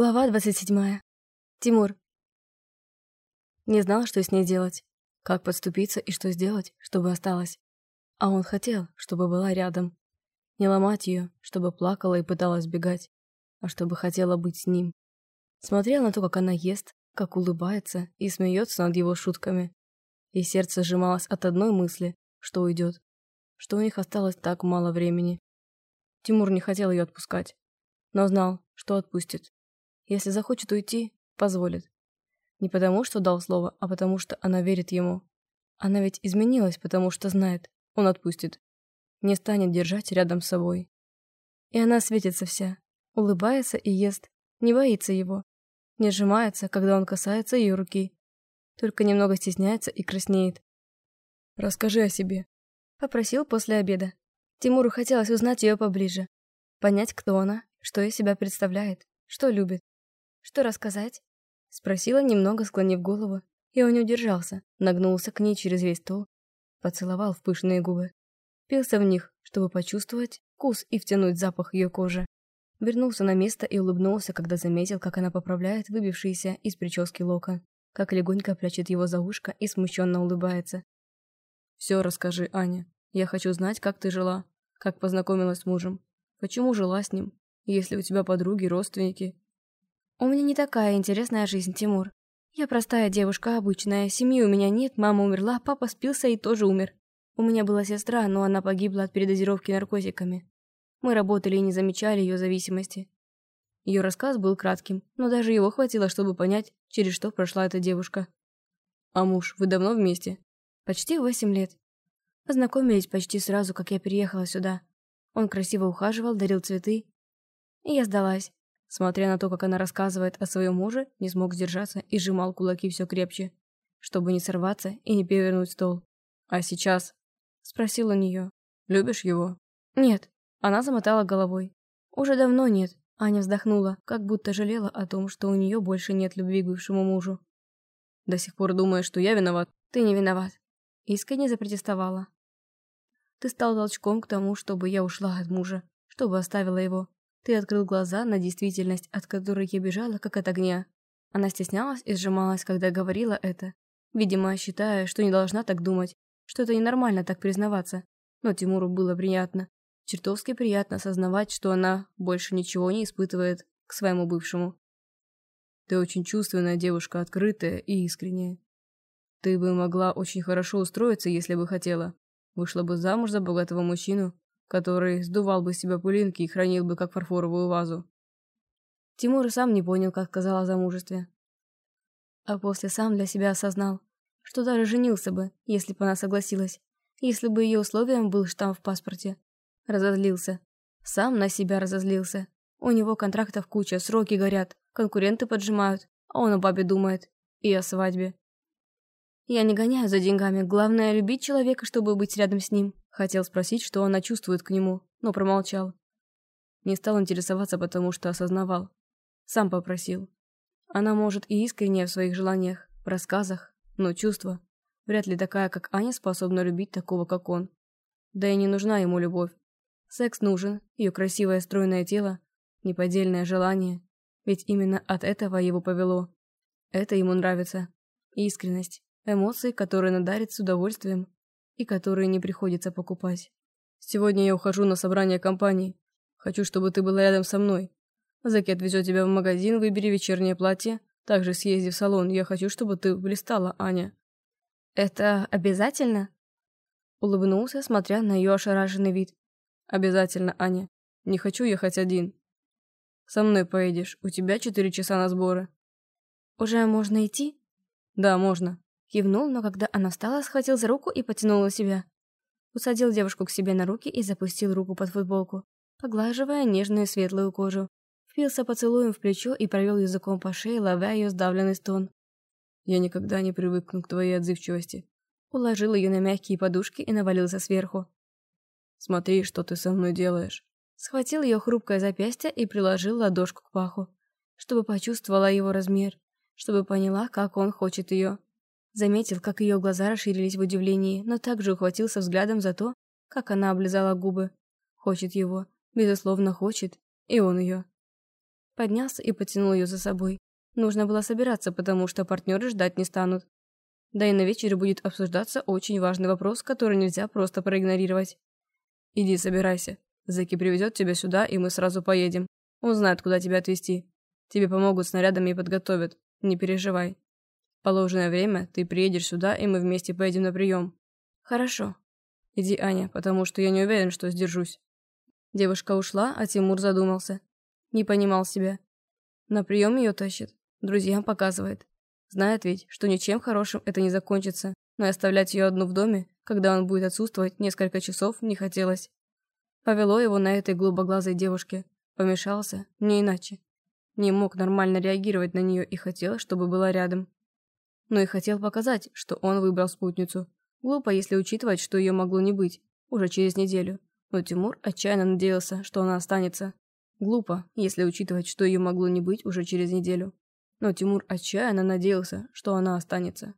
Глава 27. Тимур. Не знал, что с ней делать, как подступиться и что сделать, чтобы осталась. А он хотел, чтобы была рядом. Не ломать ее, чтобы плакала и пыталась бегать, а чтобы хотела быть с ним. Смотрел на то, как она ест, как улыбается и смеется над его шутками. И сердце сжималось от одной мысли, что уйдет, что у них осталось так мало времени. Тимур не хотел ее отпускать, но знал, что отпустит. Если захочет уйти, позволит. Не потому, что дал слово, а потому, что она верит ему. Она ведь изменилась, потому что знает, он отпустит. Не станет держать рядом с собой. И она светится вся, улыбается и ест, не боится его. Не сжимается, когда он касается ее руки. Только немного стесняется и краснеет. «Расскажи о себе», — попросил после обеда. Тимуру хотелось узнать ее поближе. Понять, кто она, что из себя представляет, что любит. «Что рассказать?» Спросила, немного склонив голову, и он не удержался, нагнулся к ней через весь стол, поцеловал в пышные губы. Пился в них, чтобы почувствовать вкус и втянуть запах ее кожи. Вернулся на место и улыбнулся, когда заметил, как она поправляет выбившиеся из прически локон, как легонько прячет его за ушко и смущенно улыбается. «Все расскажи, Аня. Я хочу знать, как ты жила, как познакомилась с мужем, почему жила с ним, если у тебя подруги, родственники, «У меня не такая интересная жизнь, Тимур. Я простая девушка, обычная, семьи у меня нет, мама умерла, папа спился и тоже умер. У меня была сестра, но она погибла от передозировки наркотиками. Мы работали и не замечали ее зависимости. Ее рассказ был кратким, но даже его хватило, чтобы понять, через что прошла эта девушка. «А муж, вы давно вместе?» «Почти восемь лет. Познакомились почти сразу, как я переехала сюда. Он красиво ухаживал, дарил цветы. И я сдалась. Смотря на то, как она рассказывает о своем муже, не смог сдержаться и сжимал кулаки все крепче, чтобы не сорваться и не перевернуть стол. «А сейчас?» – спросил у нее. «Любишь его?» «Нет». Она замотала головой. «Уже давно нет». Аня вздохнула, как будто жалела о том, что у нее больше нет любви к бывшему мужу. «До сих пор думаешь, что я виноват?» «Ты не виноват». Искренне запротестовала. «Ты стал толчком к тому, чтобы я ушла от мужа, чтобы оставила его. Ты открыл глаза на действительность, от которой я бежала, как от огня. Она стеснялась и сжималась, когда говорила это, видимо, считая, что не должна так думать, что это ненормально так признаваться. Но Тимуру было приятно. Чертовски приятно осознавать, что она больше ничего не испытывает к своему бывшему. Ты очень чувственная девушка, открытая и искренняя. Ты бы могла очень хорошо устроиться, если бы хотела. Вышла бы замуж за богатого мужчину, который сдувал бы с себя пылинки и хранил бы как фарфоровую вазу. Тимур и сам не понял, как сказала о замужестве. А после сам для себя осознал, что даже женился бы, если бы она согласилась, если бы ее условием был штамп в паспорте. Разозлился. Сам на себя разозлился. У него контрактов куча, сроки горят, конкуренты поджимают, а он о бабе думает. И о свадьбе. Я не гоняю за деньгами, главное любить человека, чтобы быть рядом с ним. Хотел спросить, что она чувствует к нему, но промолчал. Не стал интересоваться, потому что осознавал. Сам попросил. Она может и искренняя в своих желаниях, в рассказах, но чувства. Вряд ли такая, как Аня, способна любить такого, как он. Да и не нужна ему любовь. Секс нужен, ее красивое стройное тело, неподдельное желание. Ведь именно от этого его повело. Это ему нравится. Искренность, эмоции, которые надарит с удовольствием, и которые не приходится покупать. Сегодня я ухожу на собрание компании. Хочу, чтобы ты была рядом со мной. Заки отвезет тебя в магазин, выбери вечернее платье. Также съезди в салон. Я хочу, чтобы ты блистала, Аня. Это обязательно? Улыбнулся, смотря на ее ошарашенный вид. Обязательно, Аня. Не хочу ехать один. Со мной поедешь. У тебя четыре часа на сборы. Уже можно идти? Да, можно. Кивнул, но когда она встала, схватил за руку и потянул себя. Усадил девушку к себе на руки и запустил руку под футболку, поглаживая нежную светлую кожу. Впился поцелуем в плечо и провел языком по шее, ловя ее сдавленный стон. «Я никогда не привыкну к твоей отзывчивости». Уложил ее на мягкие подушки и навалился сверху. «Смотри, что ты со мной делаешь». Схватил ее хрупкое запястье и приложил ладошку к паху, чтобы почувствовала его размер, чтобы поняла, как он хочет ее. Заметил, как ее глаза расширились в удивлении, но также ухватился взглядом за то, как она облизала губы. Хочет его, безусловно хочет, и он ее. Поднялся и потянул ее за собой. Нужно было собираться, потому что партнеры ждать не станут. Да и на вечере будет обсуждаться очень важный вопрос, который нельзя просто проигнорировать. «Иди, собирайся. Зэки привезет тебя сюда, и мы сразу поедем. Он знает, куда тебя отвезти. Тебе помогут снарядами и подготовят. Не переживай. Положенное время ты приедешь сюда, и мы вместе поедем на прием. Хорошо. Иди, Аня, потому что я не уверен, что сдержусь. Девушка ушла, а Тимур задумался. Не понимал себя. На прием ее тащит. Друзьям показывает. Знает ведь, что ничем хорошим это не закончится, но и оставлять ее одну в доме, когда он будет отсутствовать несколько часов, не хотелось. Повело его на этой голубоглазой девушке. Помешался, не иначе. Не мог нормально реагировать на нее и хотел, чтобы была рядом. Но и хотел показать, что он выбрал спутницу. Глупо, если учитывать, что ее могло не быть, уже через неделю. Но Тимур отчаянно надеялся, что она останется. Глупо, если учитывать, что ее могло не быть уже через неделю. Но Тимур отчаянно надеялся, что она останется.